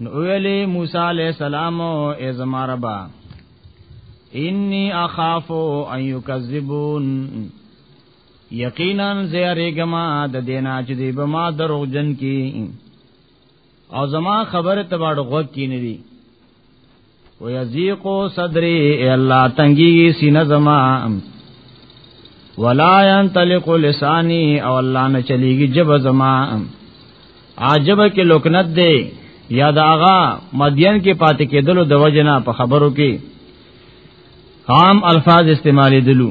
نو ویلی موسی علیہ السلام ای زما رب انی اخاف ان یکذبون یقینا زیریګما د دینا چې دی به ما دروغ جن کی او زما خبره تباړو غوږ کی نه دی ويذيق صدري اے الله تنګي سینه زما ولا ينطلق لساني او الله نه چليږي جب زما عجب کې لوکنت دی یا دا آغا مدین کې پاتې کېدلو د وجنه په خبرو کې عام الفاظ استعمالې دلو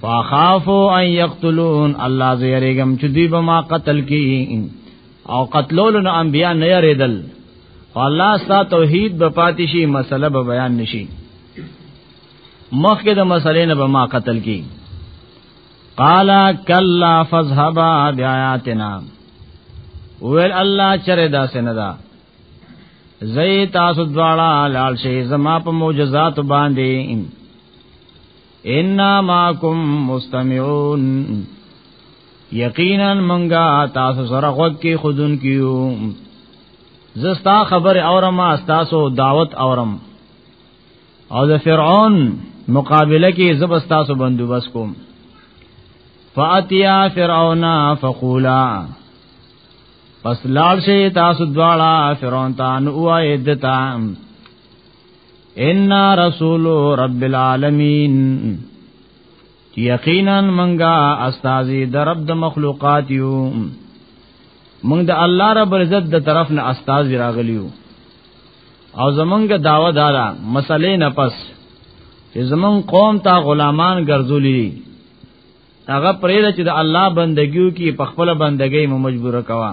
فاخافو ان یقتلون الله زیریګم چې دوی به ما قتل کی او قتلول نو انبیا نه یریدل الله ستا توحید به پاتې شي مسله به بیان نشي مخکې د مسلې نه به ما قتل کی قال کلا فذهبا بیااتنا ویل الله چرې دا سندا زئی تاسو دواړه لال شي زما په معجزات باندې ان ماکم مستمعون یقینا منګه تاسو سره غوږ کې خودن کیو زستا خبر اورم تاسو دعوت اورم او د فرعون مقابله کې زبستا سو بندوبس کوم فاتیا فرعون فقولا پس لال شي تاسو دواړه فرعون ته نو وای دتا ان رسول رب العالمین یقینا منګه استاد د رب د مخلوقات یو موږ د الله رب عزت د طرف نه استاد راغلیو او زمونږ داوا دارا مسلې نه پس چې زمونږ قوم ته غلامان ګرځولې هغه پرې چې د الله بندګیو کې په خپل بندګۍ مو مجبور کوا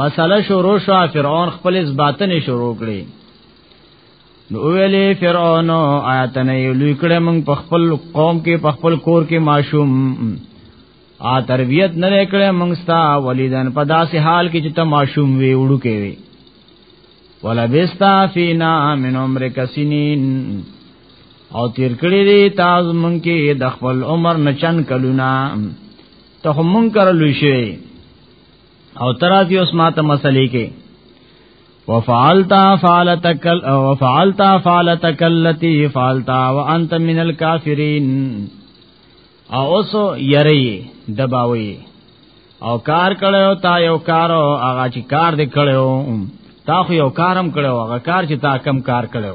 مساله شروع شو فرعون خپل ځباتنې شروع کړې نو ویلې فرعون آیات نه لوی کړه موږ په خپل قوم کې په خپل کور کې ماشوم آ تربیت نه کړه موږ ستا ولیدن په داسې حال کې چې ته ماشوم وی وړو کې وی ولا بستا فینا من عمر کسنین او تیر کړی دی تاسو مونږ کې د خپل عمر نچن کلونا ته مونږ کړلو شي او ترازی اوس ماته مسلې کې وفعلتا فعلتك وفعلتا فعلتك التي فعلتا وانت من الكافرين او اوس یری دباوي او کار کړو تا یو کار او هغه چې کار دې کړو تا خو یو کارم کړو هغه کار چې تا کم کار کړو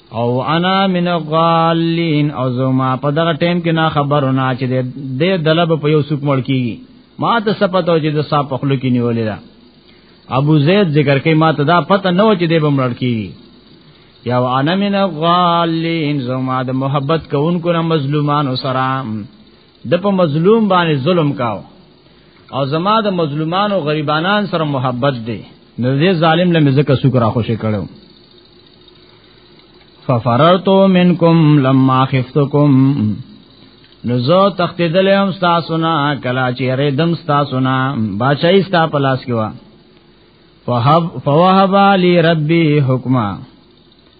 او انا من الغالین او زما په دغه ټیم کې نه خبرونه چې د دلب په یو سوق مړ کیږي ما ته سپتو چې د صاحب خپل کې نیولې ده ابو زید ذکر کوي ما ته دا پته نه و چې د بمړ کیږي یا انا من الغالین زما د محبت کوونکو نه مظلومانو سره د په مظلوم باندې ظلم کاو او زما د مظلومانو غریبانان سره محبت دی نو دې ظالم له مزکه شکر خوشې کړو ففررتو منکم لما خفتکم نو زه تختیدل هم تاسو نه کلا چې ری دم تاسو نه بچای ستا پلاس کې وا فوهب فوهب علی ربی حکما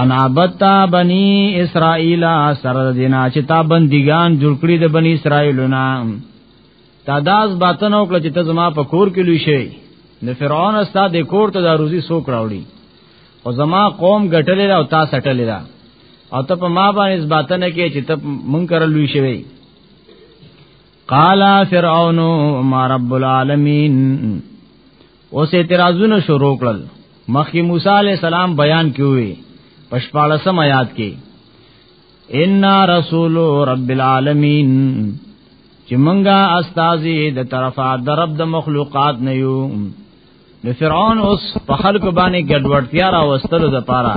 ان عبدتا بنی اسرائیل سره دینا چې تا بندگان جوړ کړی د بنی اسرائیلونه تا داس باتن او کله چې ته زما په کور کې لوي شي د فرعون استاد کور ته د روزي سو کراوړي او زما قوم غټلې او تا سټلې دا او ته په ما باندې باتن کې چې ته مونږ کر لوي شوی قال فرعون ما رب العالمین اوس اعتراضونه شروع کړل مخکې موسی علی السلام بیان کیوي پښپاړسم آیات کې ان رسول رب العالمین چې مونږه استاذي د طرفه د رب د مخلوقات نه یو د فرعون اوس په خلق باندې ګډوډتیا را وستلو د پاره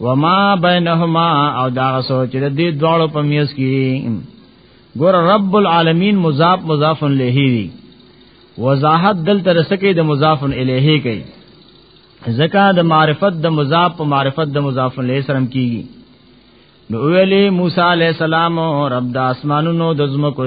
وما بینهما او دا سوچ د دې دواړو په میس کې ګور رب العالمین مضاف مضاف الیه دی وضاحت دل تر سکه د مضاف الیه کوي زکا د معرفت د مضاف په معرفت د مضاف الیه سره کیږي نو ویلی موسی علیہ السلام رب د اسمانونو د زمکو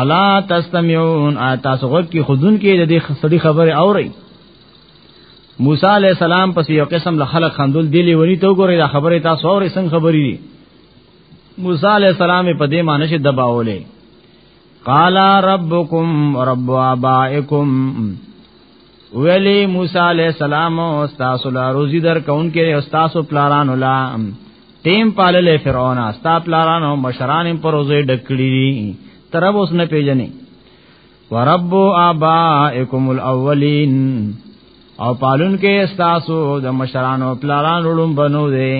الا تستمعون تاسو غوږ کې خودون کې د دې سړي خبره اوري موسی علی السلام پس یو قسم له خلق خندل دی لیونی ته وګورئ دا خبره تاسو اورئ څنګه خبرې دي موسی علی السلام په دې معنی چې دباولې قال ربکم رب ابائکم ویلی موسی علیہ السلام استاسو لا روزی در کون کې استاسو پلارانو لا تیم پالل فرعون استا پلارانو مشران پر روزي ډکړي ترب اوس نه پیژنې ورب ابائکم الاولین او پالون کې استاسو د مشرانو پلارانو لوم بنو دي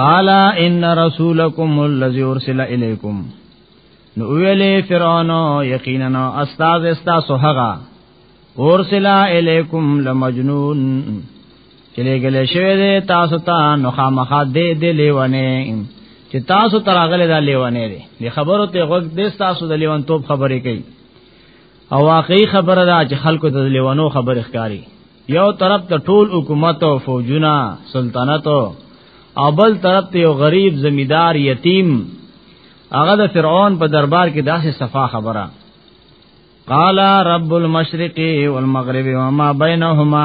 قال ان رسولکم الذی ارسل الیکم نو ویلې فرعون یقینا استاد استاسو هغه اورسلا الیکم لمجنون چلے گلے شوی دے تاسو ته نو خامخا دې دې لیوانه چې تاسو تراغله دا لیوانه دي د خبرو ته غوږ دې تاسو د لیوان توپ خبرې کوي او واقعي خبره ده چې خلکو ته لیوانو خبرې ښکاری یو طرف ته ټول حکومت او فوجونه سلطنت او بل طرف ته یو غریب زمیدار یتیم هغه د فرعون په دربار کې داسې صفا خبره قال رب المشرق والمغرب وما بينهما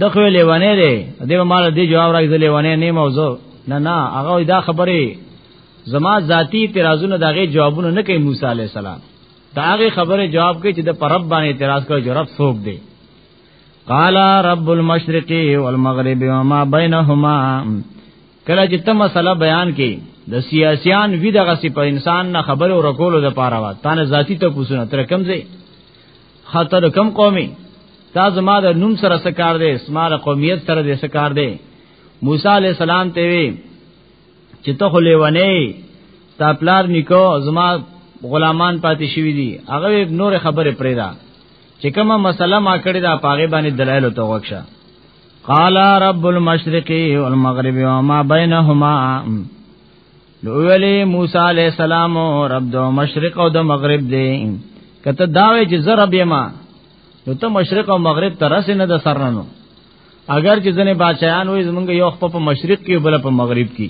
دخو لیوانه دی دیو مال دی جواب راځي لیوانه نه موضوع نه نه هغه دا خبره زما ذاتی اعتراضونه دغه جوابونه نه کوي موسی عليه السلام دا هغه خبره جواب کوي چې د پرب باندې اعتراض کوي جرب سوق دی قال رب المشرق والمغرب وما بينهما کله چې ته مسله بیان کړي د سیاسيان وی دغه سی په انسان نه خبرو رکولو د پاره وا تا نه ذاتی ته پوښتنه تر کم ځای خاطر کم قومي تا زما د نوم سره سکار دې اسمار قومیت سره دې سکار دې موسی علی السلام ته وی چې ته خو لیونی تا پلار نکو زما غلامان پاتې شوی دي هغه نور خبره پرې ده چې کومه مسله ما کړې ده پاغه باندې دلایل ته وښه قال رب المشرق والمغرب وما بينهما نو ویلی موسی علیہ السلام رب دو مشرق او د مغرب دی کته داوی چې زرب یما نو ته مشرق او مغرب ترسه نه د سرنو اگر چې ځنه بادشاہان وې زمونږ یو خپل په مشرق کې بل په مغرب کې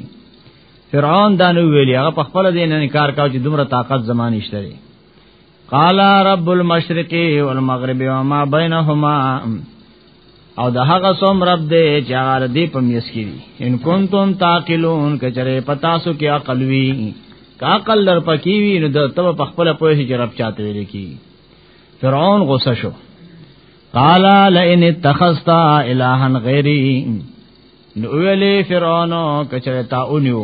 فرعون دا نو ویلی هغه په خپل دین انکار کاوه چې دومره طاقت زمانه نشته لري قال رب المشرق والمغرب وما بينهما او د هغه سوم رب دې چې هغه دې په میس کې دي ان کنتم تاقلون کچره پتا سو کې عقل وی کا عقل لر پکې وی نو د تب په خپل پوهې چې رب چاته ویل کی فرعون غوسه شو قال لئن اتخذت الها غیری نو ویلی فرعون کچره تا اونیو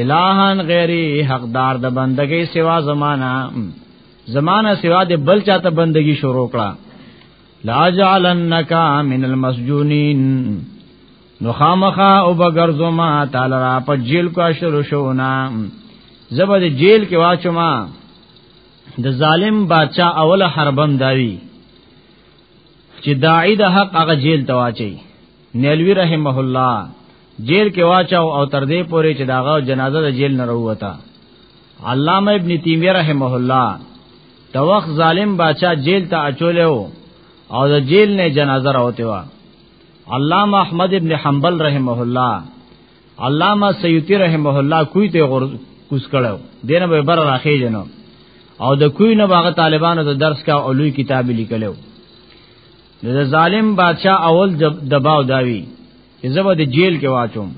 الہان غیری حقدار د بندگی سوا زمانہ زمانہ سوا د بل چاته بندگی شروع کړه لا جعلنک من المسجونین نو خامخا او بغرزو ما تعالی را په جیل کو شروع شونا زبر جیل کې واچو ما د ظالم بادشاہ اول حربم داوی چې داعی د حق هغه جیل ته واچي نیلوی رحمه الله جیل کې واچاو او تر دې پورې چې داغه جنازه د جیل نه وروته علامه ابن تیمیه رحمه الله د وخت ظالم بادشاہ جیل ته اچولیو او د جیل نه جنازه راوته وا علامه احمد ابن حنبل رحمه الله علامه سیوطی رحمه الله کوی ته غور کوس کړو دینه به بر راخې جنو او د کوی نه باغ طالبانو د درس کا اولوی کتاب لیکلو د ظالم بادشاہ اول دباو داوی چې زبر د جیل کې واچوم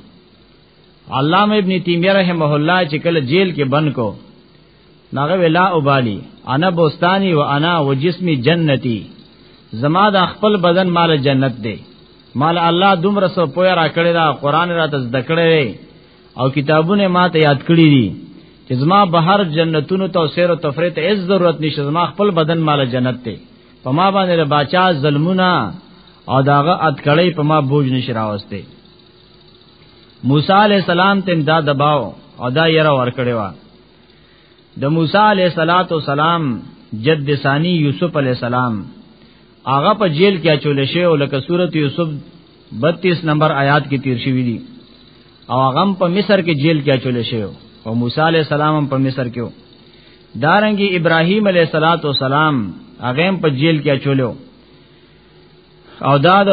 علامه ابن تیمیه رحمه الله چې کله جیل کې بند کو ناغه ولا ابالی انا بوستانی و انا و جسمی جنتی زما د خپل بدن مال جنت دی مال الله دومره سو پویا را کړی دا قران را ته زده کړی او کتابونه ما ته یاد کړی دي چې زما بهر جنتونو ته سیر او تفریح ته هیڅ ضرورت نشته زما خپل بدن مال جنت دی په ما باندې باچا ظلمونه او داغه اتکړې په ما بوج نشراوسته موسی علی السلام تم دا دباو او دا یره ور کړی و د موسی علیہ الصلات والسلام جد ثانی یوسف علیہ السلام هغه په جیل کې اچول شي او لکه سورته یوسف 32 نمبر آیات کې تیر شوی دی او هغه په مصر کې جیل کې اچول شي او موسی علیہ السلام په مصر کې دارنګي ابراهیم علیہ الصلات والسلام هغه په جیل کې اچولو او دا د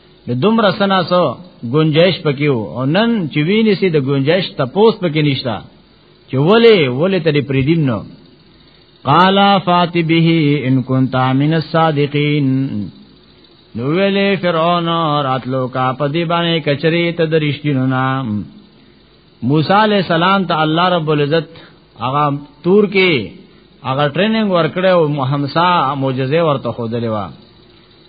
نو دومره سنا سو گنجائش پکې او نن چې ویني سي د گنجائش تپوس پکې نشتا چې ولې ولې ترې پریدیم نو قالا فات به ان كنت من الصادقين نو ویلې فرعون راتلو کا پدی باندې کچری ته درشتینو نام موسی علی السلام ته الله رب العزت هغه تور کې هغه ټریننګ ورکړې او مهمسا معجزه ورته خودلې و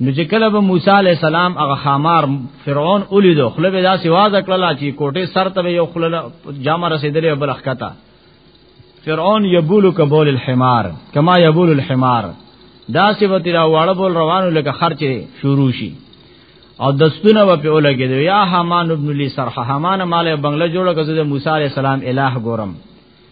نو چې کله به موسی علی السلام هغه خامار فرعون ولیدو خله به داسې واز کړل چې کوټه سر ته یو خله جامه رسیدلې بل خکتا فرعون یبول کبول الحمار کما یبول الحمار داسې به تیرا واړه بول روانو لکه خرچه شروع شي او دستونه و په اولګي دی یا حمان ابن لی سرح حمان مال بنگله جوړه کزه موسی علی السلام الہ ګورم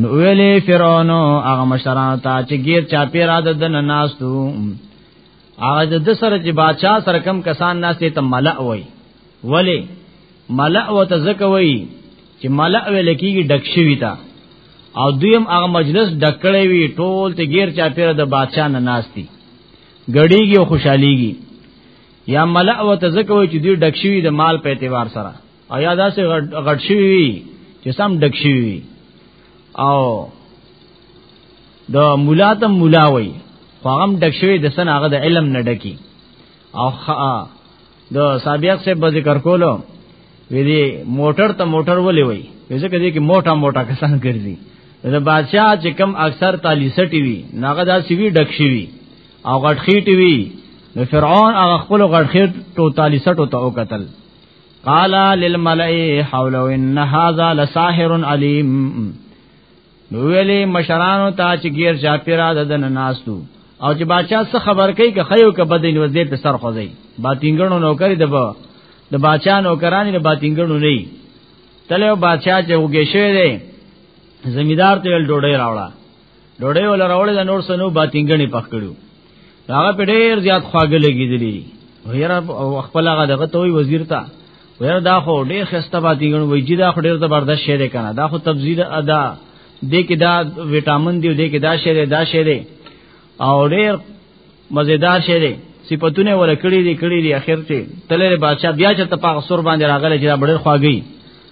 نو ویلی فرعون هغه مشران ته چې غیر چا پیرا د دن ناستو هغه د سره چې بادشاہ سره کم کسان ناشته ته ملأ وای ولی ملأ و ته زکه وای چې ملأ ویل کیږي ډک شوی تا او دویم هغه مجلس ډکړې وی ټول ته غیر چا پیرا د بادشاہ نه ناشتي غړیږي او خوشحاليږي یا ملأ و ته زکه وای چې دوی ډک شوی د مال په اعتبار سره ایا دا سه غټ شي وي چې سم ډک شي وي او د مولا ته مولا وي هغه ډک شوی د سن هغه د علم نه ډکی او د سابق سے به ذکر کولو وی دی موټر ته موټر ولې وای ځکه دې کې موټا موټا کسان ګرځي د بادشاہ چې کم اکثر تالی سټي وي ناغه دا سی وی ډک شي وي او غټخیټي وي د فرعون هغه خپل غټخیټ ټو تالی سټو ته وکتل قال للملئ حوله ان هذا لساحر عليم نو ویلې مشرانو ته چې غیر چا پیرا د دن ناستو او چې بادشاہ څه خبر کوي که خیو که بدین وزیر په سر خوځي باتینګړو نوکری د با د بادشاہ نوکرانی د باتینګړو نه تلو بادشاہ چې وګې شوی دی زمیدار ته ډوډۍ راوړه ډوډۍ ول راوړې د نور سنو باتینګنی پخ کړو هغه په ډیر زیات خواګه لګیدلی ویرا خپل هغه دغه توي وزیر ته ویرا دا خو ډیر خسته باتینګن وای چې دا خو ډیر زبردست شعر کنه دا خو تبذیر ادا دې کې دا وټامین دی دې کې دا شعر دا شعر او ډیر مزیدار شعر صفاتونه ور کړی دی کړی دی اخر ته تلې بادشاہ بیا چې تپاغ سر باندې راغله چې دا ډیر خواږی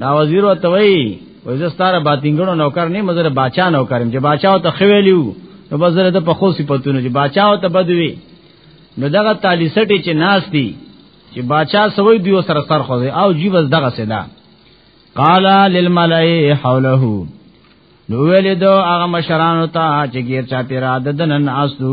دا وزیر وته وای وای زستاره باطنګړو نوکر نه مزره باچا نوکرم چې باچا ته خویلیو نو بزره د په خو صفاتونو چې باچا ته بدوي نو دغه تالی سټي چې ناس دي چې باچا سوي دیو سره سر خو او جی بس دغه سدا قال للملائ حوله نو ویل دو هغه مشرانو ته چې غیر چا پیرا ددنن اسو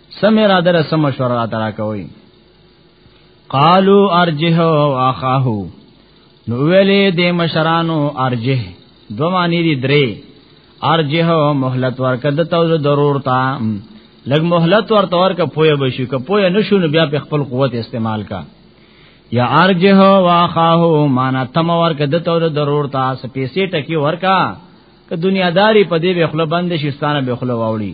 سم را در سم مشوره را ترا کوي قالو ارجه او اخاه نو ویلې د مشرانو ارجه دو معنی دي درې ارجه او مهلت ورکد ته ضرور تا لګ مهلت ورته ورکه پوهه بشي که پوهه نشو نو بیا په خپل قوت استعمال کا یا ارجه او اخاه معنا تم ورکد ته ضرور تا سپېسې ټکی ورکا که دنیاداری په دې به خپل بند شي ستانه به خپل واوړي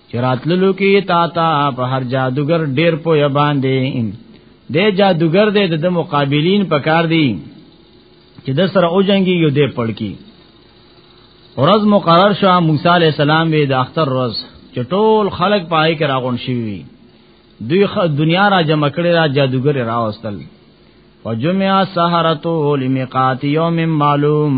چراتللو کې تا تا په هر جادوګر ډیر پوی باندې د جادوګر دې د مقابلین په کار دی چې د سره او جنگي یو دې پړ کی ورځ مقرر شو موسی علی السلام به د اختر ورځ چې ټول خلک پای کې راغون شي دوی دنیا را جمع کړي را جادوګر راوستل وجمع سحرتو لمیقات یوم معلوم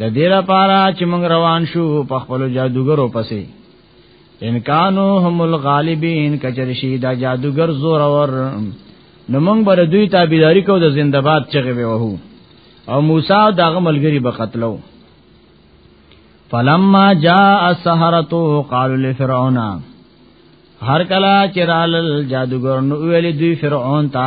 د دې لپاره چې موږ روان شو په خپل جادوګرو پسې ان کانو هم الغالبین کچر شي دا جادوګر زور اور نو موږ بر دوی تابعداري کو د زنده‌باد چغه وهو او موسی دغه ملګری به قتلو فلما جاء السحرتو قالوا لفرعون هر کلا چرال جادوګر نو ویل دوی فرعون ته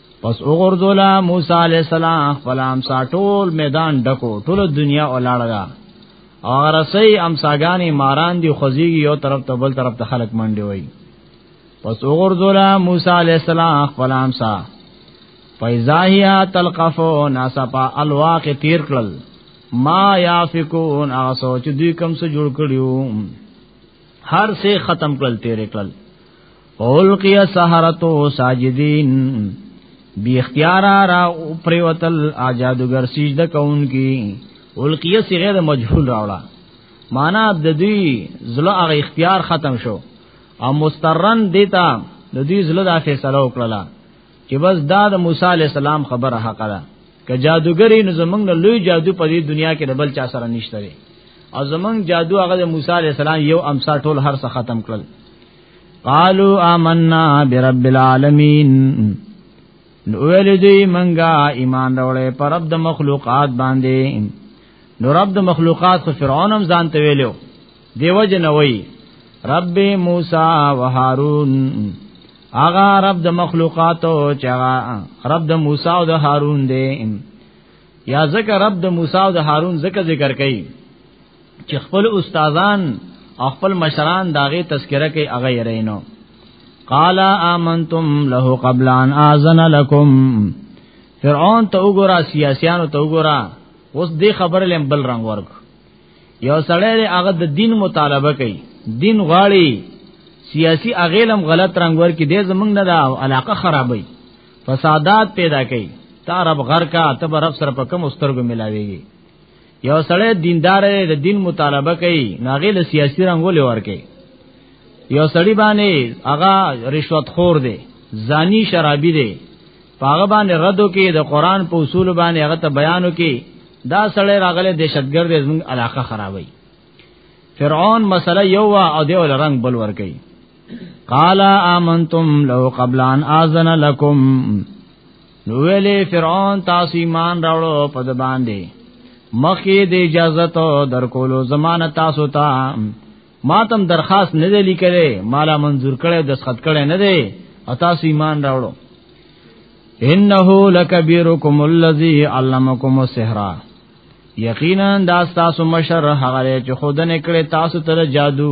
پس وګرځولا موسی علی السلام خپل امسا ټول میدان ډکو ټول دنیا ولاړه او رسي امساګانی ماران دی خوځيږي یو طرف ته بل طرف ته خلق منډي وای پس وګرځولا موسی علی السلام خپل امسا فیزاهیا تلقفو ناسپا الواق تیر کړل ما یافکون هغه سوچ دوی کم څه جوړ کړیو هر څه ختم کړل تیر کړل اولقی سحرتو ساجدین بی اختیار را پریوتل آجادوگر سجده کون کی اولقی صیغه د مجهول راوړه معنا د دوی زله هغه اختیار ختم شو او مسترن دیتا د دوی زله د فیصله وکړه چې بس دا د موسی علی السلام خبره حق ده که جادوګری نو زمنګ له لوی جادو په دې دنیا کې د بل چا سره نشته او زمنګ جادو هغه د موسی علی السلام یو امسا ټول هر څه ختم کړل قالوا آمنا برب العالمین نو ویل دی منګه ایمان راوړې پر رب د مخلوقات باندې نو رب د مخلوقات خو فرعون هم ځان ته ویلو دیو جنوي رب موسی و هارون اغا رب د مخلوقات او چا رب د موسی او د هارون دی یا ذکر رب د موسی او د هارون ذکر ذکر کوي چې خپل استادان او خپل مشران داغه تذکرہ کوي هغه یرینو قال آمنتم له قبل ان اذن لكم فرعون ته وګورا سیاسيانو ته وګورا اوس دې خبر لم بل رنگ ورک یو سړی هغه د دین مطالبه کوي دین غاړي سیاسی اغیلم غلط رنگ ور کې دې زمنګ نه دا علاقه خرابوي فسادات پیدا کوي تا رب غر کا تب رب سره په کم سترګو ملاويږي یو سړی دیندار دی د دین مطالبه کوي ناغه له سیاسي رنگول ورکي یو سړی باندې هغه رشوت خور دی زانی شرابي دی پاغه باندې ردو کې د قران په اصول باندې هغه ته بیانو کې دا سړی راغله دهشتګرد زموږ علاقه خرابوي فرعون مسله یو وا او دیو رنگ بل ور کوي قال آمنتم لو قبل ان اذن لكم نو ویلې فرعون تاسو ایمان راوړو په د باندې مخې د اجازه ته درکولو زمانه تاسو ته ما تم درخواست نه دی لیکلې مالا منظور کړي د سخت کړي نه دی او تاسو ایمان راوړو انه لکبیرکم الذی علمکم السحر یقینا دا تاسو مشر هغه چې خود نه کړي تاسو ته جادو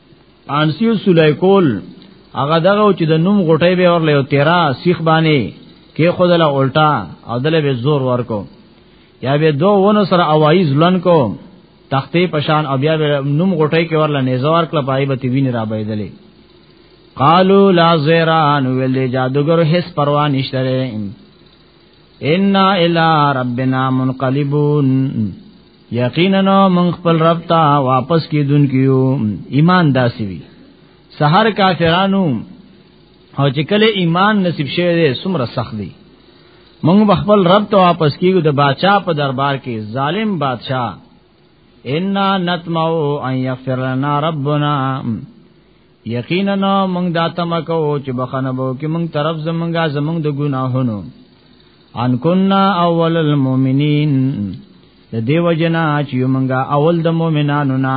انسیو سلیکول هغه دغه چې د نوم غټي به اور له تیرا سیخ باندې کې خدله الټا او دله به زور ورکو یا به دو ونو سره اوایز لن کو تختې پشان او بیا به نوم غټي کې ورله نزوار کله پای به وین را بيدلې قالو لا زیران ویل جادوګر هیڅ پروا نشته ان الا ربنا منقلبون یقینا من خپل رب ته واپس کیدون کیو ایمان داسي وي سحر کافرانو او چې کله ایمان نصیب شوه دې سمره سخت دي موږ خپل رب ته واپس کیږو د بادشاہ په دربار کې ظالم بادشاہ ان نتمو ان یغفر لنا ربنا یقینا موږ دا تم کو چې بخنه بو کې موږ طرف زمونږه زمونږ د ګناهونو ان كنا اول المؤمنین د دیو جنا چې موږ اول د مؤمنانو نه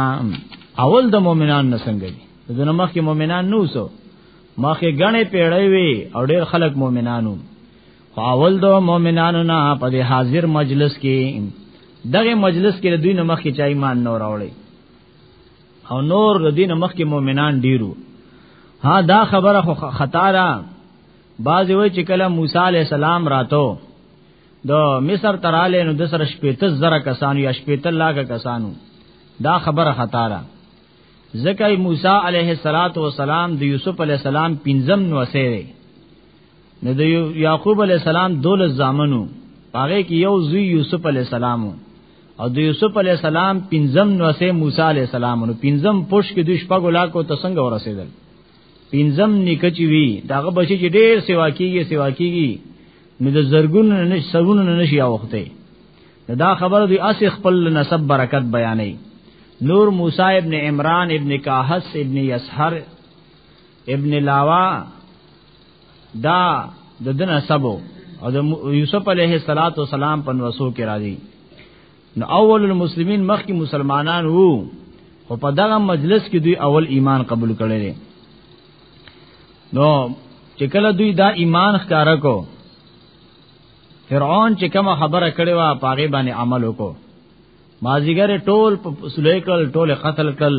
اول د مؤمنان نه څنګه دي دنه مخکې مؤمنان نو سو مخکې غنې پیړې وي او ډېر خلک مؤمنانو خو اول د مؤمنانو نه په دې حاضر مجلس کې دغه مجلس کې د دوی نه مخکې چا ایمان نه راوړي او نور د دین مخکې مؤمنان ډیرو ها دا خبره خو خطا را بعضی وای چې کله موسی علی السلام راتو د مصر تراله نو د سره شپېته زره کسانو یا شپېته لاکه کسانو دا خبره خطا را ځکه موسی علیه السلام د یوسف علیه السلام پنځم نو سره نو د یعقوب علی السلام دول زامنو هغه کې یو زوی یوسف علی السلام او د یوسف علی السلام پنځم نوسه موسی علی السلام نو پنځم پوش کې د شپږ لا کو تسنګ ورسېدل پنځم نکچی وی داغه بچی چې ډېر سیوا کیږي سیوا کیږي نو د زرګون نه سرون نه نشي اوخته دا خبر دی اس خپل نسب برکت بیانې نور موسی ابن عمران ابن کاحس ابن یسحر ابن لاوا دا د دن سبو او د یوسف علیه الصلاۃ والسلام په وسو کې راځي نو اول المسلمین مخکې مسلمانان وو خو په دغه مجلس کې دوی اول ایمان قبول کړی دی نو چې کله دوی دا ایمان ښکارا کو فرعون چې کوم خبره کړې وا پاغه باندې عمل وکړو مازیګر ټول په سلیکل ټول قتل کړل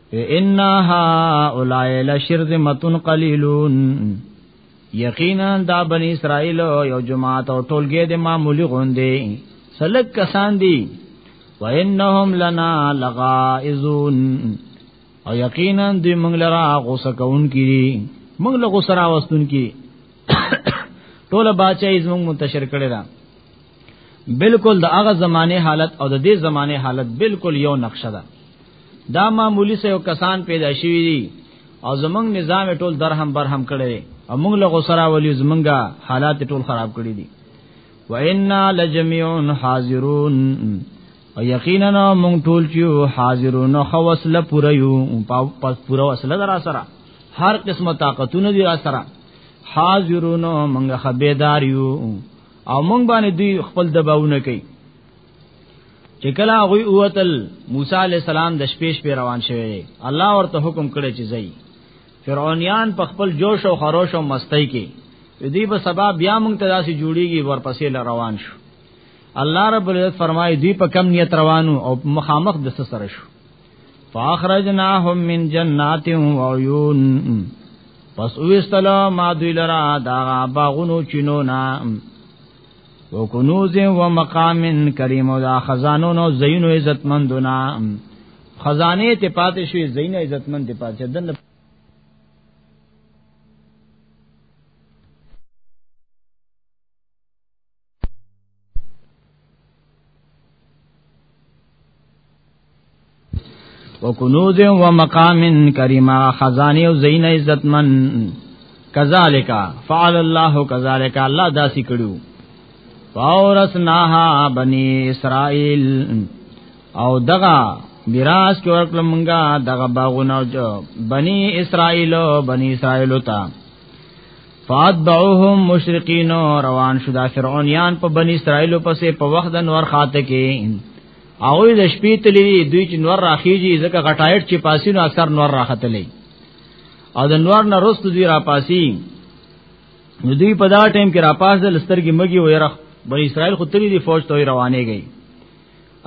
ان هؤلاء لشرذمه قليلون یقینا دا بنی اسرائیل یو جماعت او ټولګه د معمولی غوندې سلک کسان دي وانهم لنا لغائزون او یقینا دې موږ لرا غوسه کون کړي موږ له غوسه راوستون کړي ټول باچې زموږ منتشر کړي دا بالکل د هغه زمانه حالت او د دې زمانه حالت بالکل یو نقشه ده دا معمولی سه کسان پیدا شوی دي او زمنګ نظام ټول درهم برهم کړي او موږ له غسرا ولی زمنګا حالات ټول خراب کړي دي و انا لجميع حاضرون او یقینا موږ ټول چې حاضرون خو وسله پوره یو پس پوره وسله درا سره هر قسمه طاقتونه دي را سره حاضرون موږ خبردار یو او موږ باندې دوی خپل دباونه کوي چې کله هغه اوتل موسی علی السلام د شپې شپې روان شوی الله ورته حکم کړی چې ځي فرعونیان په خپل جوش او خروش او مستۍ کې دې په سبا بیا موږ ته داسې جوړیږي ورپسې روان شو الله رب العزت فرمایي دې په کم نیت روانو او مخامخ د سره شو فاخرجناهم من جنات و عيون پس اوستلا ما دوی لرا دا باغونو چینو نام و کنوز و مقام کریم او دا خزانو نو زینو عزتمندونا خزانه ته پاتې شوی زینو عزتمند ته پاتې دنه وکنوز و مقام کریم خزانه او زین عزتمن کذالک فعل الله کذالک الله داسی کړو فاورثناها بنی اسرائیل او دغه میراث کې ورکړل مونږه دغه باغونه بنی اسرائیل بنی اسرائیل ته فاتبعوهم مشرقین روان شو دا فرعونیان په بنی اسرائیل پسې په وخت د نور خاطه کې او د شپې تلې دوی چې نور راخیږي ځکه غټایټ چې پاسینو اکثر نور راختلې او د نور نه رست دوی را پاسی نو دوی په دا ټیم کې را پاس د لستر کې مګي وې رخ بنی اسرائیل خو تلې دی فوج ته روانې گئی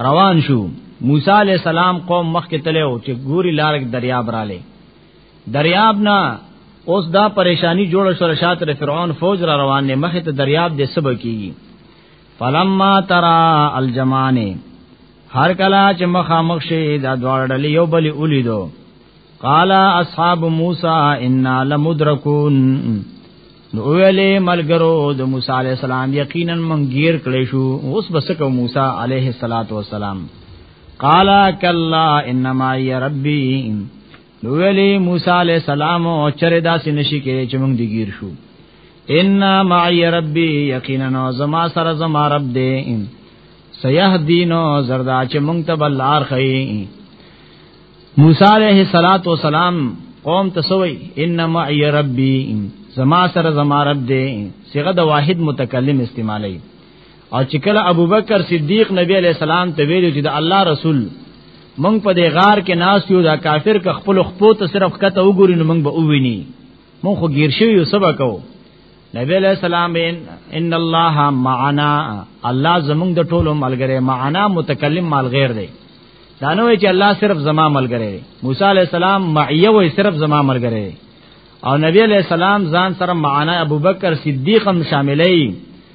روان شو موسی علی السلام قوم مخ کې تلې او چې ګوري لارک دریاب را لې دریاب نه اوس دا پریشانی جوړ شو شات ر فرعون فوج را روان نه مخه ته دریاب دې سبا کیږي فلما ترى الجمان هر کلا چې مخه مخ شي دا دواړه ډلې یو بل اولیدو قال اصحاب موسی انا لمدرکون نو ویلې ملګرو د موسی علی السلام یقینا من غیر کړې شو اوس بس کو موسی علیه الصلاۃ والسلام قال کلا انما ی ربی نو ویلی موسی علی السلام او چر داسې نشي کېږي چې موږ دیګیر شو ان معي ربي یقینا زما سره زما رب دې سيهدينو زردا چې موږ ته بل لار خي موسی علیہ الصلات والسلام قوم تسوي ان معي ربي زما سره زما رب دې صيغه د واحد متکلم استعمالي او چې کله ابوبکر صدیق نبی علیہ السلام ته ویلو چې د الله رسول مونږ په دې غار کې ناس یو دا کافر ک خپل خپو ته صرف کته وګوري نو مونږ به وویني مونږ خو گیر شوی یو سبا کو نبی علیہ السلام ان ان الله معنا الله زمونږ د ټولو ملګری معنا متکلم مال غیر دی دا نه وی چې الله صرف زما ملګری دی موسی علیہ السلام معیه وی صرف زما ملګری دی او نبی علیہ السلام ځان سره معنا ابوبکر صدیق هم شاملې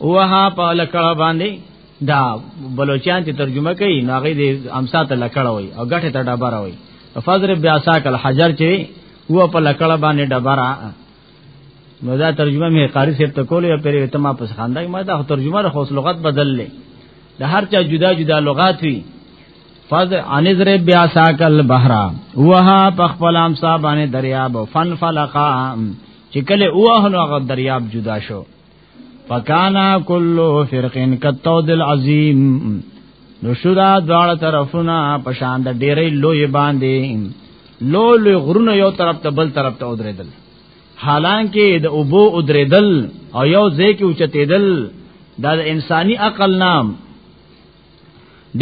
وها په لکړه باندې دا بلوچان ته ترجمه کوي ناغې د امسا ته لکړه وي او غټه ته ډبره وي فضر بیاسا کل حجر چې و په لکړه باندې ډبره نو دا ترجمه مې قاری صاحب ته کولې پرې ته ما پس خاندا ما دا ترجمه را خو لغت بدل لې د هر چا جدا جدا لغات وي فض انذر بیاسا کل بحرا وها پخپل امسا باندې دریاب فن فلقا چې کله اوه نو غ دریاب جدا شو فکانا کلو فرقین کتود العظیم نو شدا دواړه طرفونه په شان د ډېرې لوی باندې لو لوی غرونه یو طرف ته بل طرف ته ودرېدل حالانکه د اوبو ودرېدل او یو ځای کې اوچتېدل دا د انساني عقل نام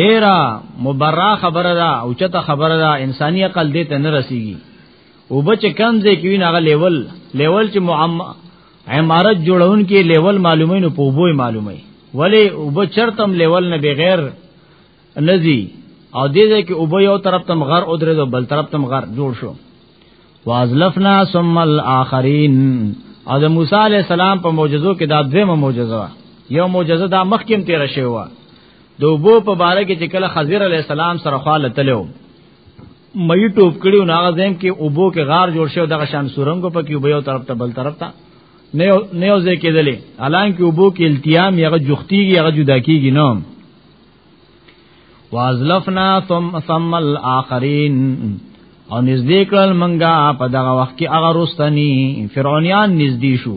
ډېرا مبرا خبره ده او چته خبره ده انساني عقل دې ته نه رسیږي او بچ کم ځای کې وینغه لیول لیول چې معما عمارت جوړون کې لیول معلومه نو په بوې معلومه ولی وب چرتم لیول نه بغیر نزی او دې دې کې وب یو طرف تم غر او درې بل طرف تم غر جوړ شو وازلفنا ثم الاخرین او د موسی علی السلام په معجزو کې دا دویمه معجزه وا یو معجزه دا مخکیم تیر شوی و دوبو په باره کې چې کله خضر علی السلام سره خاله تلو مې ټوپ کړي او هغه زم کې اوبو کې غار جوړ شو دغه شان سورنګو پکې وبې یو طرف ته بل طرف ته نه نه ځې کېدلې الان کې اوبو کې التیام یغه جختیږي یغه جدا کیږي نو وازلفنا ثم ثم الاخرین او نږدې کړل منګه په دغه وخت کې هغه رستنی فرعونیان نږدې شو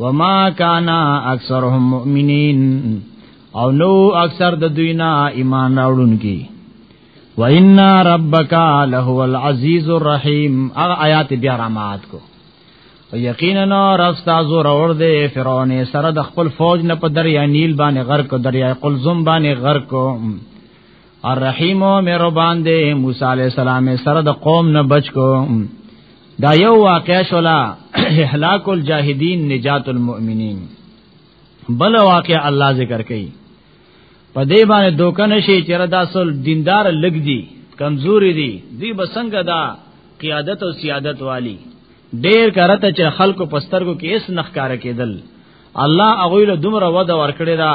وما كان اکثرهم مؤمنين او نو اکثر د دوی نه ایمان راوړونکي وان ربک له العزیز الرحیم هغه آیات بیا رامات کو او یقینا رستا زور اور دے فرعون سره د خپل فوج نه په دریا نیل باندې غرق دریا قلزم باندې غرق الرحیم او مهربان دی موسی علی السلام سره د قوم نه بچ کو دا یو واقع شولا اهلاک الجاهدین نجات المؤمنین بل واقع الله ذکر کړي په دې باندې دوکان شي چې ردا اصل دیندار لګ دي کمزوري دي دی بسنګ دا قیادت او سیادت والی ډیر کرته چې خلکو پسترګو کې اس نخکار کېدل الله هغه له دومره وده ورکړی دا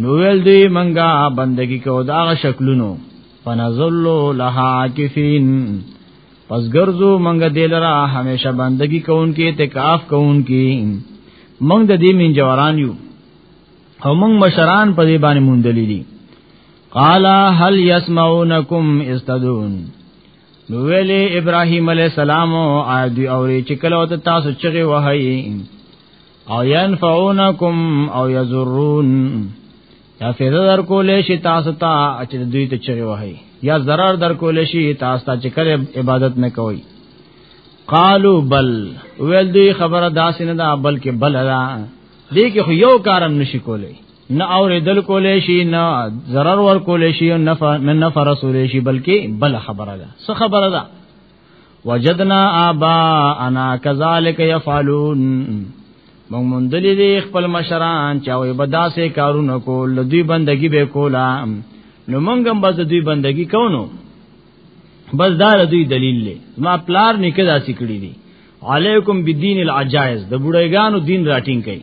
نو ویل دی منګه بندگی کو دا شکلونو فنزلوا لها عاکفین پس ګرځو منګه دلرا همیشه بندگی کوونکی اعتکاف کوونکی منګ د دې من جواران یو او منګ مشران په دې باندې مونږ دلیلی قالا هل یسمعونکم استدون نو ویلې ابراهیم علی السلام او عادی اورې چې کله وت تاسو چغه وهایي او ينفعونکم او یزرون یا فیضا در کولې شي تاسو ته چې دوی ته چغي وهي یا zarar در کولې شي تاسو ته چې کله عبادت نه کوي قالو بل ویل دوی خبره داسې نه ده بلکې بل ده دې کې خو یو کارم نشي کولای نه اوریدل کولې شي نه zarar ور کولې شي نه نه فرسولې شي بلکې بل خبره ده څه خبره ده وجدنا آبا انا کذالک یفعلون مونږ مندلې دي خپل مشران چا وي بداسه کارونه کول دوی بندگی به کولا نو مونږ هم بس دوی بندگی کوونو بس دا دوی دلیل لې ما پلار نکدا سکړي دي علیکم بدین العجائز د بډایګانو دین راټینګ کړي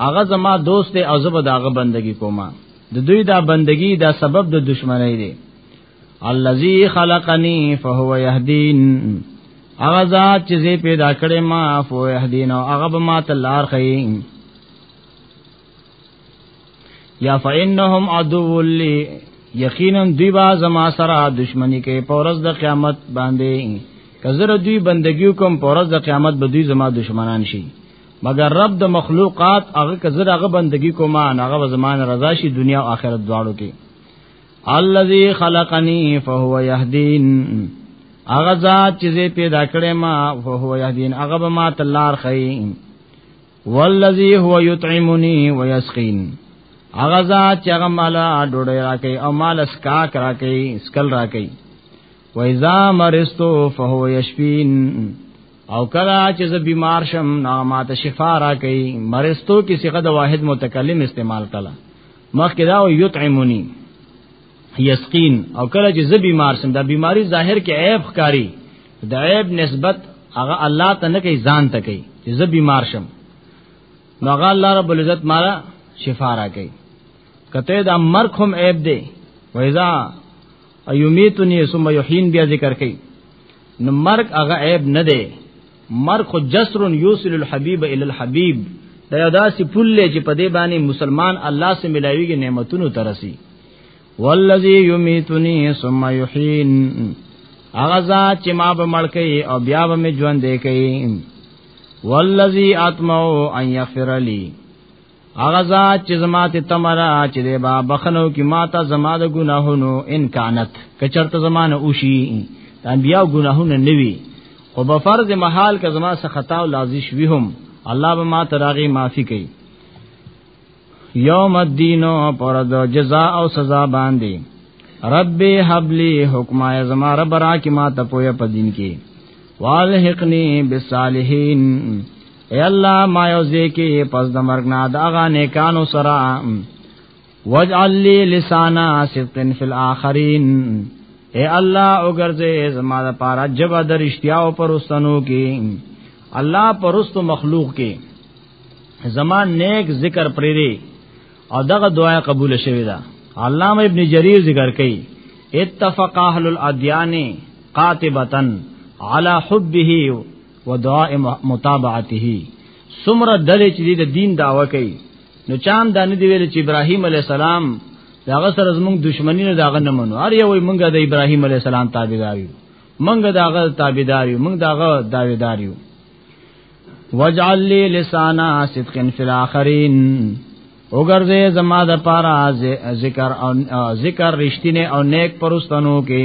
هغه زما دوست دی او زبد هغه بندگی کوما د دوی دا بندگی دا سبب د دشمنی دی الذي خلقني فهو يهدين هغه ذات چې زی پیدا کړې ما فو يهدين او هغه به ما تلار خي یا فإنهم عدو لي یقینا دوی با زما سره دشمنی کوي پورز د قیامت باندې کزر دوی بندگیو کوم پورز د قیامت به دوی زما دشمنان شي مگر رب د مخلوقات هغه کزر هغه بندگی کوما هغه زمانه رضا شي دنیا او آخرت دواړو کې الذي خلقني فهو يهدين هغه ذات چې پیدا کړې ما فهو يهدين هغه به ما تلار خي والذي هو يطعمني ويسقين هغه ذات چې هغه مال ډوډۍ راکې او مال اسکاک راکې اسکل راکې وایذا مرستو فهو یشفین او کلا چې زه بیمار شم نو ما ته شفا را کوي مرستو کې صيغه د واحد متکلم استعمال کړه مخکې دا او یطعمنی یسقین او کلا چې زه بیمار شم دا بیماری ظاهر کې عیب ښکاری د عیب نسبت هغه الله ته نه کوي ځان ته کوي چې زه بیمار شم نو هغه الله رب العزت مارا شفا را کوي کته دا مرخم عیب دی وایذا ایومیتنی ثم یحین بیا ذکر کئ نو مرګ هغه عیب نه دی مرګ خو جسر یوصل الحبیب الی الحبیب دا یو داسې پل لې چې په دې باندې مسلمان الله سره ملایويږي نعمتونو ترسي والذي يميتني ثم يحين هغه ذات چې ما به مړ کوي او بیا به مې ژوند کوي والذي اتمو ان يغفر لي هغه ذات چې زما ته تمرا چې دی با بخنو کې ما ته زما د ګناهونو امکانات کچرته زمانه اوشي انبیا ګناهونه نوي او په فرض محال که زما څخه خطا او لازش وی هم الله به ما ته راغي معافي کوي یوم الدین پر د جزاء او سزا باندې رب حبلی حکما زما رب را کی ما ته پوهه پدین کې والحقنی بالصالحین اے الله ما یو ځکه پس د مرګ نه دا غا نیکانو سره واجعل لي لسانا صدق فی الاخرین اے الله وګرځې زما د پاره جبا د رښتیا او پرستنو کې الله پرستو مخلوق کې زمان نیک ذکر پرې دی او دغه دعا قبول شوه دا علامه ابن جریر ذکر کړي اتفق اهل الادیان قاطبتن على حبه و دعاء متابعته سمره دلې چې د دین داوا کوي نو چام دا نه دی ویل چې ابراهیم علی السلام داغه سره زمونږ دښمنی نه داغه نه منو ار یو مونږه د ابراهیم علی السلام تابعدار یو مونږه داغه تابعدار یو مونږ داغه داویدار یو وجعل لي لسان صدق في الاخرين وګرځې زما د پاره ذکر او ذکر رښتینه او نیک پرستانو کې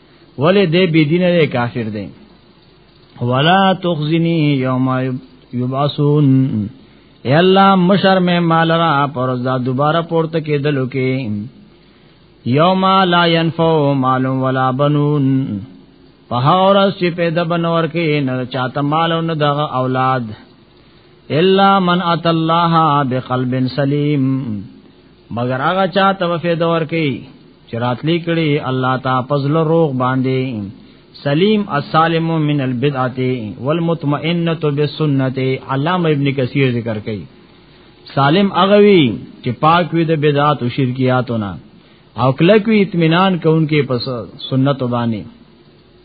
ولی دی بی دین دی کافر دی ولا تخزنی یوم یبعثون اے الله مشر میں مال را پر دا دوباره پورته کېدلو کې یوم لا ينفع مال ولا بنون په هغه ورځ چې پیدا بنور کې نه چاته مال او نه دغه اولاد الا من ات الله بقلب سلیم مگر هغه چا ته فائدہ ورکي چې راتلی کړي الله تا پزل روغ باندې سلیم السالم من البدعه والمطمئنه بالسنه علامه ابن کثیر ذکر کوي سالم اغوی چې پاک وي د بدعات او شرکیاتونه او کلک وي اطمینان کوونکې پس سنت باندې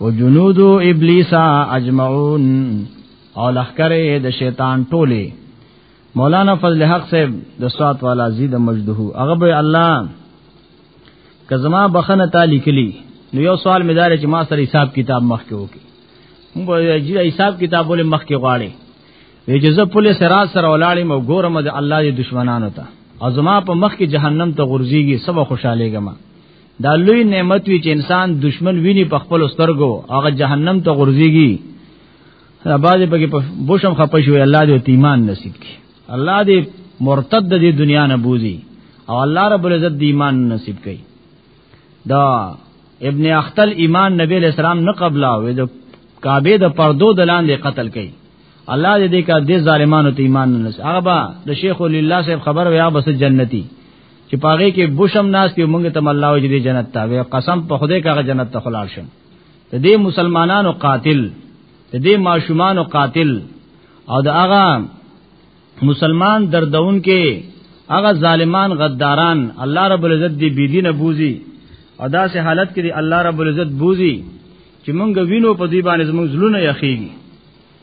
او جنود ابلیس اجمعون او لخر د شیطان ټوله مولانا فضل حق صاحب د سوات والا زید مجده هغه به الله کزما بخنه تعالی کلی نو یو سوال مې دار چې ما سره حساب کتاب مخ کې وکي موږ به جی حساب کتاب ولې مخ کې غواړي وی جزه پولیس راز سره ولاړې مو ګورم د الله د دشمنانو ته ازما په مخ کې جهنم ته غورځيږي سبا خوشاله ګما دا لوی نعمت وی چې انسان دشمن ویني په خپل سترګو هغه جهنم ته غورځيږي بعضې پکې په بوشم خپه شوی الله دې ته ایمان نصیب کړي الله دې مرتد د دې دنیا نه بوزي او الله رب العزت دې ایمان نصیب کړي دا ابن اختل ایمان نبی علیہ السلام نه قبلا وې د کعبه د پردو د لاندې قتل کړي الله دې دې کا دې ظالمانو ته ایمان نصیب هغه با د شیخ ولله صاحب خبر ویا بس جنتی چې پاغه کې بوشم ناس دی مونږ ته الله وجدي جنت تا وي قسم په خوده کاغه جنت ته خلاص شم ته دې مسلمانانو قاتل ته دې ماشومانو قاتل او د هغه مسلمان دردون کې هغه ظالمان غداران الله رب العزت دې بی دینه بوزي او دا سه حالت کې الله رب العزت بوزي چې مونږ وینو په دې باندې زموږ زلونه یخیږي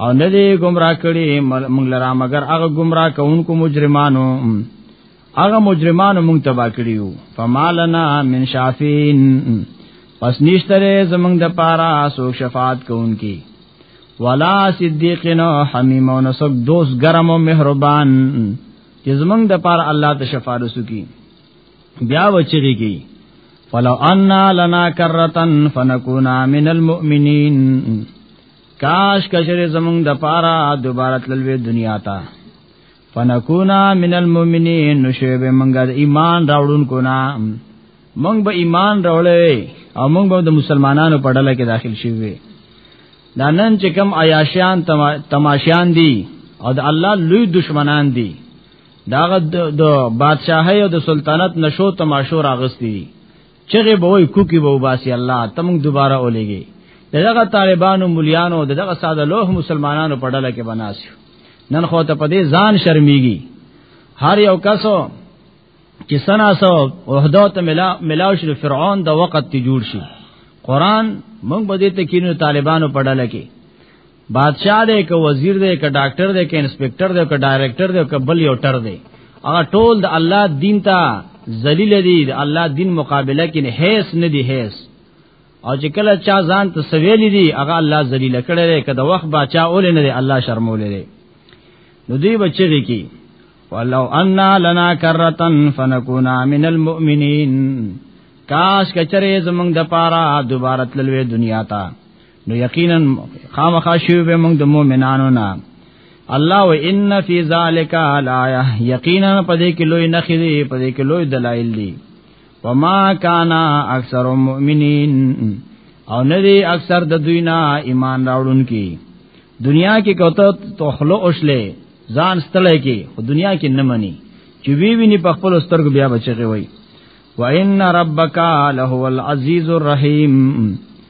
او نه دی گمراه کړي موږ لرا مگر هغه گمراه کوونکو مجرمانو هغه مجرمانو موږ تبا کړیو فمالنا من شافین پس نشتره زمنګ د پارا سو شفاعت کوونکی ولا صدیقین حمیم او نسک دوست گرم او مهربان چې زمنګ د پارا الله ته شفاعت وکي بیا وچری کی فلو ان لنا کرتن فنکونا من المؤمنین کاش کشر زمونږ د پاره دوباره تلوي دنیا ته فنکونا من المؤمنین نشوب منګه د ایمان راوړونکو نه مونږ به ایمان راوړې او مونږ به د مسلمانانو په ډله کې داخل شوي دا نن چې کم عیاشیان تماشیان دي او د الله لوی دشمنان دي داغه د بادشاہي او د سلطنت نشو تماشو راغستي دي چغه به وای کوکی به وباسي الله ته موږ دوباره اولېږي دغه طالبانو مليانو دغه ساده لوه مسلمانانو په ډله کې بناسیو نن خو ته په دې ځان شرمېږي هر یو کسو چې سنا سو وحدو ته ملا ملاو شو فرعون د وخت ته جوړ شي قران موږ به دې ته کینو طالبانو په ډله کې بادشاہ دې ک وزیر دې ک ډاکټر دې ک انسپکټر دې ک ډایریکټر دې ک بل یو ټر دې هغه ټول د الله دین ته ذلیل دي د الله دین مقابله کې نه هیڅ نه دي هیڅ او چې کله چا ځان ته سویل دي هغه الله ذلیل کړي دی کله وخت بچا اول نه دی الله شرمول دی نو دی بچی کی ولو ان لنا کرتن فنکونا من المؤمنین کاش کچره زمنګ د پاره دوباره تلوي دنیا ته نو یقینا خامخا شوی به موږ د مؤمنانو نه الله و ان فی ذلک آلایه یقینا پدې کې لوی نخې دي پدې کې لوی دلایل دي وما کان اکثر المؤمنین او ندی اکثر د دوی نه ایمان راوړونکي دنیا کې کوته توخلو اوسلې ځان ستلې کې خو دنیا کې نه مني چې وی ویني په خپل سترګو بیا بچي وي وان ربک له العزیز الرحیم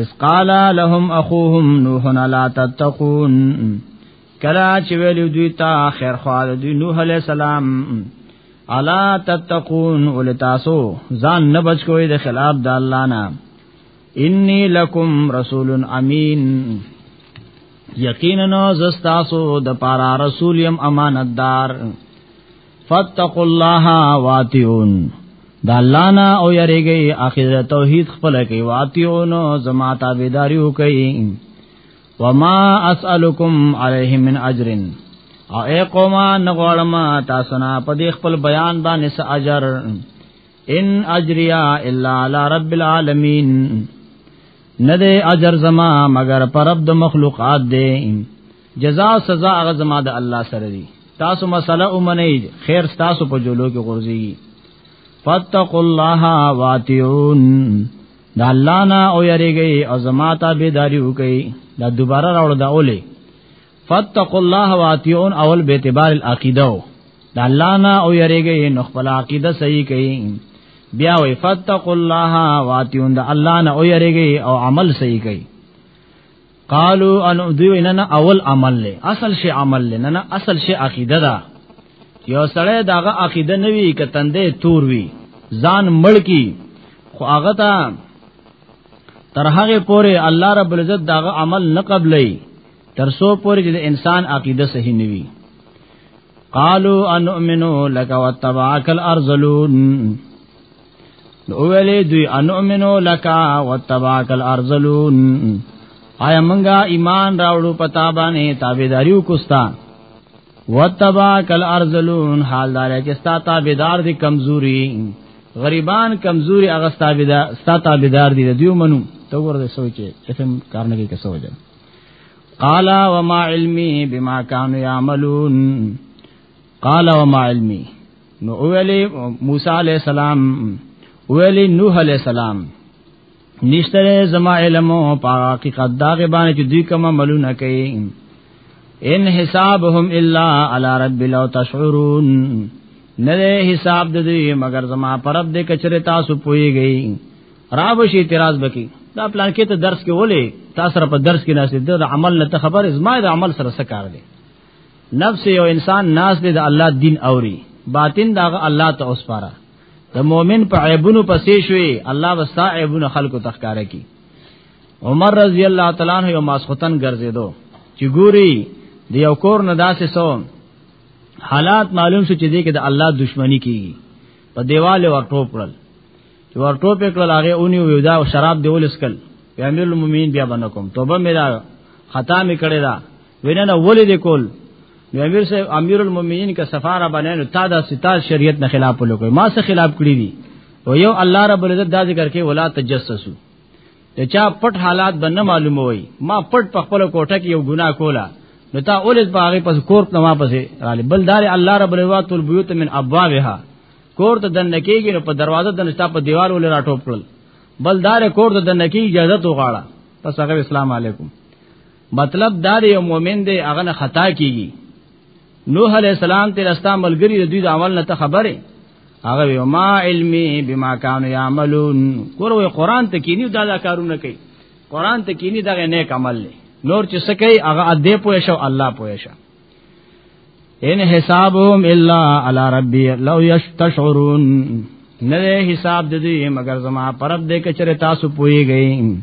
اس قال لهم اخوهم نوح لا تتقون کلا چې ویل دوی ته خیر خواله دوی نوح علی السلام الا تتقون ولتاسو ځان نه بچ کوی د خلاف د الله نه انی لکم رسول امین یقینا زستاسو د پارا رسول یم امانتدار فاتقوا الله واتیون دا الله نه او یریږي اخر توحید خپل کوي واتیون زما تابعداریو کوي وما اسالکم علیه من اجر او اے قوما نغوړم تاسو نه په دې خپل بیان باندې س اجر ان اجریا الا علی رب العالمین نه دې اجر زما مگر پر رب د مخلوقات دې جزاء او سزا هغه زما د الله سره دي تاسو مسله اومنئ خیر تاسو په جولو کې غورځي فتقوا الله واتیون دا الله نه او یریږي او زما ته به داری وکي دا دوباره راوړل دا اولې فتقوا الله واتیون اول به اعتبار العقیده دا الله نه او یریږي نو خپل عقیده صحیح کړي بیا وی فتقوا الله واتیون دا الله نه او یریږي او عمل صحیح کړي قالو ان دوی نه اول عمل له اصل شی عمل له نه اصل شی عقیده ده یو سړی داغه عقیده نه وی ک تندې تور وی ځان مړ کی خو هغه ته تر هغه پورې الله رب العزت داغه عمل نه قبلې تر سو پورې چې انسان عقیده صحیح نه وی قالو ان نؤمنو لك واتبعك الارذلون نو ویلې دوی انؤمنو لکا وتباک الارذلون آیا منګه ایمان راوړو پتا باندې تابعداریو کوستا وتباک الارذلون حال دار چې ستا تابعدار دي کمزوري غریبان کمزوري هغه تابعدار ستا تابعدار دي دیو منو تو ورته سوچې اسم کارنه کې څه وجه قالا وما علمي بما كانوا يعملون قال وما علمي نو اولی موسی علیہ السلام اولی نوح علیہ السلام نشتره زما علم او پاک حقیقت دا غی باندې چې دوی کوم عملونه کوي ان حسابهم الا على رب لو تشعرون نه حساب د دوی مگر زما پرب دې کچره تاسو پويږي را بشي اعتراض بکی دا پلان کې ته درس کې ولې تاسو را په درس کې ناشې د عمل نه خبر زما د عمل سره سکار دی نفس یو انسان ناس دی د الله دین اوري باطن داغه الله ته اوسپاره د مؤمن په عیبونو پسې شوی الله وستا عیبونه خلکو تخکاره کی عمر رضی الله تعالی عنہ یو ماسختن ګرځیدو چې ګوري د یو کور نه داسې سو حالات معلوم شو چې دې کې د الله دشمنی کیږي په دیواله ورټوپ کړل چې ورټوپ کړل هغه اونې ویو دا شراب دیول اسکل امیر المؤمنین بیا باندې کوم توبه مې دا خطا مې کړې دا وینا نه ولې دې کول نو امیر صاحب امیر المؤمنین کا سفاره باندې نو تا دا ستاد شریعت نه خلاف ولګوي ما سره خلاف کړی دي او یو الله رب العزت دا ذکر کوي ولا تجسسو د چا پټ حالات باندې معلوموي ما پټ په خپل کوټه کې یو ګناه کولا نو تا اولز په هغه پس کور ته ما پسې رااله بل دار الله رب العزت البیوت من ابوابها کور ته دن کېږي نو په دروازه دن ستا په دیوال ول راټوپ کړل بل دار کور ته دن کېږي اجازه تو غاړه پس هغه اسلام علیکم مطلب دا دی یو مؤمن دی هغه نه خطا کیږي نوح علی السلام تیر استا ملګری د دوی د عمل نه ته خبره هغه وی ما علمي بما كانوا يعملون کور وی قران ته کینی دا دا کارونه کوي قران ته کینی دا نیک عمل لې نور چې څه کوي هغه ادې پوه شو الله پوه شو ان حسابهم الا على ربي لو يشتشعرون نه حساب د دې مگر زما پرب دې کچره تاسو پويږئ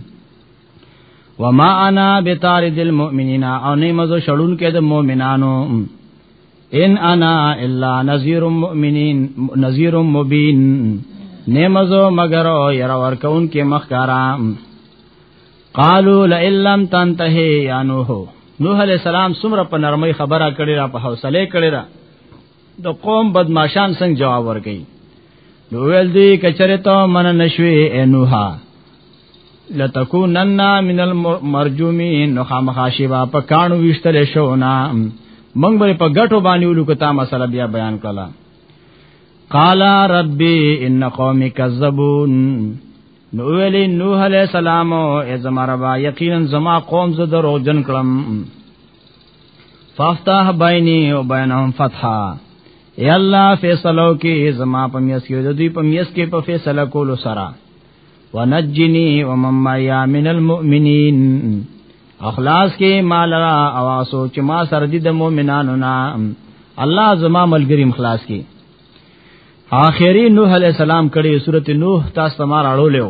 وما انا بتارد المؤمنین او نه مزو شړون کې د مؤمنانو ان انا الا نذیر مؤمنین نذیر مبین نه مزو مگر او ير ورکون کې مخکارام قالو لئن لم تنتهي یا نوح نوح علیہ السلام سمره په نرمۍ خبره کړې را په حوصله کړې را د قوم بدمعشان څنګه جواب ورکړي نو ویل دی کچره ته من نشوي انوها لتكونن من المرجومين نو خامخاشي با په کانو وشتل شو نا موږ به په غټو باندې ولو کته مسله بیا بیان کړه قال ربي ان قومي كذبون نو ویلی نوح علیہ السلام او زما ربا یقینا زما قوم زه دروغجن کړم فافتح بیني او بینهم فتحا ای الله فیصلو کې زما په میس کې د دوی په میس کې په فیصله کولو سره ونجنی ومما یا من المؤمنین اخلاص کې مال را اواسو چې ما سره دي د مؤمنانو نه الله زما ملګریم خلاص کې آخری نوح علیہ السلام کړي سورته نوح تاسو ما راړو لیو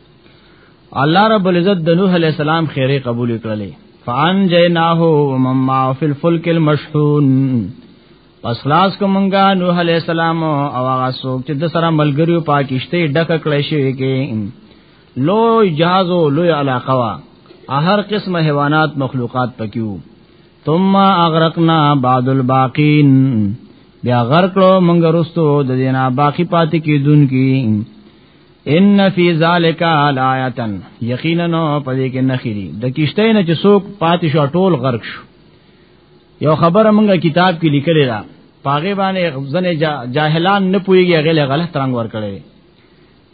الله رب العزت د نوح علی السلام خیره قبول کړلې فان جناه ومن ما فی الفلک المشحون پس خلاص کومنګا نوح علی السلام او هغه څوک چې د سره ملګریو پاکشته ډک کړی شي کې لوی جهاز او لوی علاقه وا هر قسمه حیوانات مخلوقات پکیو ثم اغرقنا بعد الباقین بیا غرقلو منګرستو د دینا باقی پاتې کیدون کی ان فی ذالک آیاتن یقینا نو پدې کې نخری د کشته نه چې څوک پاتې شو ټول غرق شو یو خبره مونږه کتاب کې لیکلې ده پاغه باندې ځنه جاهلان نه پويږي غل غلط رنگ ور کړی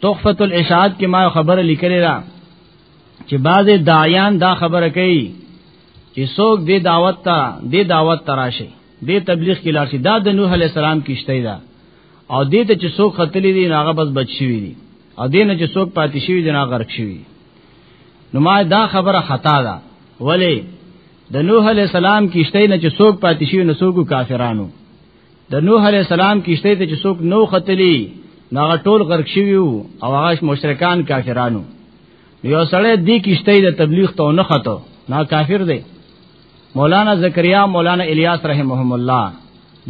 تحفۃ الاشاد کې ما خبره لیکلې ده چې بعض دایان دا خبره کوي چې څوک دې دعوت ته دې دعوت تراشي دې تبلیغ کې لاشي دا د نوح علی السلام کشته ده او دې ته چې څوک قتل دي هغه بس بچ شي دي او دې نه چې څوک پاتې شي دي هغه غرق شي نو ما دا خبره خطا ده ولی د نوح علی السلام کیشته نه چې څوک پاتې شي نو څوک کافرانو د نوح علی السلام کیشته ته چې څوک نو قتلی ناغه ټول غرق شوی او هغه مشرکان کافرانو یو سړی دی کیشته د تبلیغ ته نه خطو نا کافر دی مولانا زکریا مولانا الیاس رحمهم الله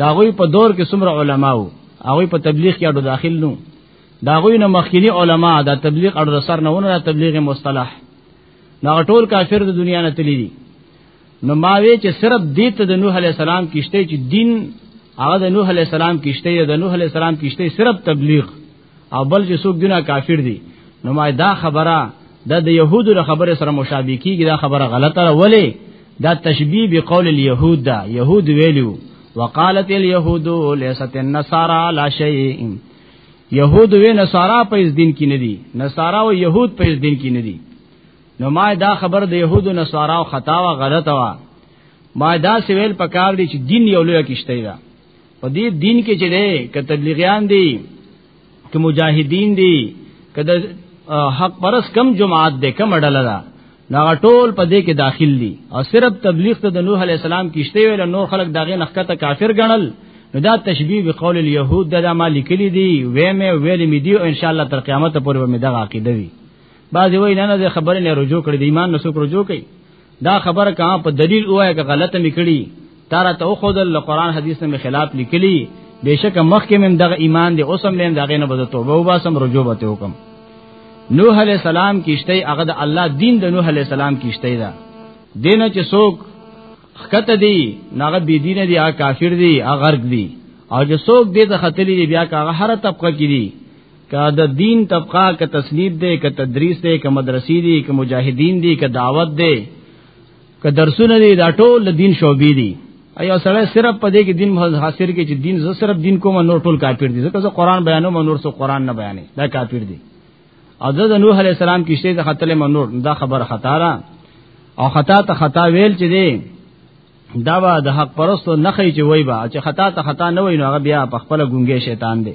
دا غوی په دور کې څومره علما وو هغه په تبلیغ کې اډو داخل نو دا غوی نه مخکینی علما دا تبلیغ اډو سر نه ونه تبلیغ مصطلح دا ټول کافر د دنیا نه تللی دي نو ما وی چې صرف دې ته د نوح علی السلام کیشته چې دین هغه د نوح علی السلام کیشته د نوح علی السلام کیشته صرف تبلیغ او بل چې څوک دنه کافر دي نو ما دا خبره دا د يهودو له خبره سره مشابه کیږي دا خبره غلطه ده ولی دا تشبیه به قول اليهود دا يهود ویلو وقالت اليهود ليست النصارى لا شيء يهود و نصارا په دین کې نه دي نصارا او يهود په دین کې نه دي نو ما دا خبر د يهود او نصارا او خطا او غلطه وا ما دا سویل پکار دي چې دین یو لوی کیشته ده په دې دین کې چې ده ک تبلیغیان دي ک مجاهدین دي ک د حق پرس کم جماعت ده کم اډل ده نا ټول په دې کې داخل دي او صرف تبلیغ ته د نوح علی السلام کیشته ویل نور خلک داغه نخکته کافر ګڼل نو دا تشبیه به قول اليهود دا ما لیکلی دی وې مې ویل مې دی او ان شاء الله تر قیامت پورې مې دغه عقیده وي بعضی وای نه نه خبرې نه رجوع کړې د ایمان نسو رجوع کړي دا خبره کا په دلیل وای که غلطه میکړي تاره ته خو د قرآن حدیث نه خلاف لیکلی بشک مخکې مم دغه ایمان دی اوسم لیم دغه نه بده توبه وباسم رجوع به وکم نوح علی السلام کیشته هغه د الله دین د نوح علی السلام کیشته ده دین چې څوک خکته دی ناغه بی دین دی هغه کافر دی هغه غرق دی او چې څوک دې ته خطلې بیا هغه هر طبقه کې دی کا د دین طبقه ک تسنید دی ک تدریس دی ک مدرسې دی ک مجاهدین دی ک دعوت دی ک درسونه دی دا ټول دین شوبې دی ایو سره صرف په دې کې دین حاصل کې چې دین زه صرف دین کوم نور ټول کافر دي ځکه زه قران بیانوم نور څه قران نه بیانې دا کافر دي او د نوح علی السلام کې شته د خطلې منور دا خبر خطا را او خطا ته خطا ویل چې دی دا به د حق پرستو نخې چې وای با چې خطا ته خطا نه وای نو هغه بیا په خپل ګونګې شیطان دی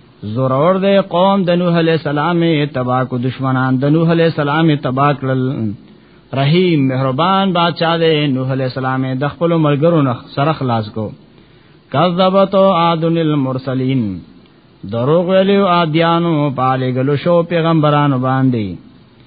زورور دے قوم د نوح علیہ السلام تبا کو دشمنان د نوح علیہ السلام تبا کړل رحیم مهربان بادشاہ دے نوح علیہ السلام د خپل ملګرو نه سره خلاص کو کذبتو عادن المرسلین دروغ ویلو عادیانو پاله ګلو شو پیغمبرانو باندې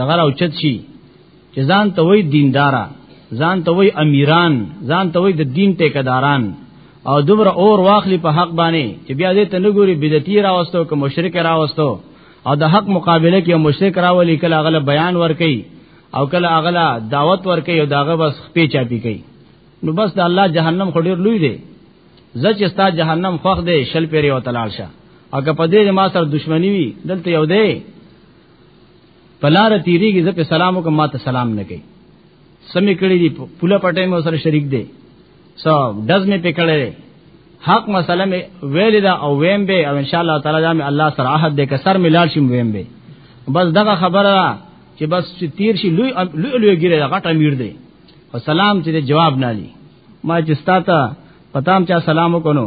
دغه راوچت شي چې ځان ته وای دیندارا ځان ته وای امیران ځان ته وای د دین ټیکداران او دوبره اور واخلی په حق باندې چې بیا دې ته نګوري بدعتي راوستو که مشرک راوستو او د حق مقابله کې مشرک راولي کله هغه بیان ور کوي او کله هغه دعوت ور کوي او داغه بس خپې چاپی کوي نو بس د الله جهنم خډیر لوی دی زچ استا جهنم خوخ دی شل پیری او تلال شه او که په دې ما سره دښمنی وي دلته یو دی پلار تیریږي زه په سلام وکم ماته سلام نه کوي سمې کړې دي پوله پټې مې سره شریک دي سو دز مې پکړې حق مسله مې ویل دا او ویم به او ان شاء الله تعالی دا مې الله سره عهد دې کسر مې لاړ شم ویم به بس دغه خبره چې بس چې تیر شي لوی لوی لوی ګیره غټ امیر دی او سلام چې جواب نه لي ما چې ستاته پتام چا سلام وکونو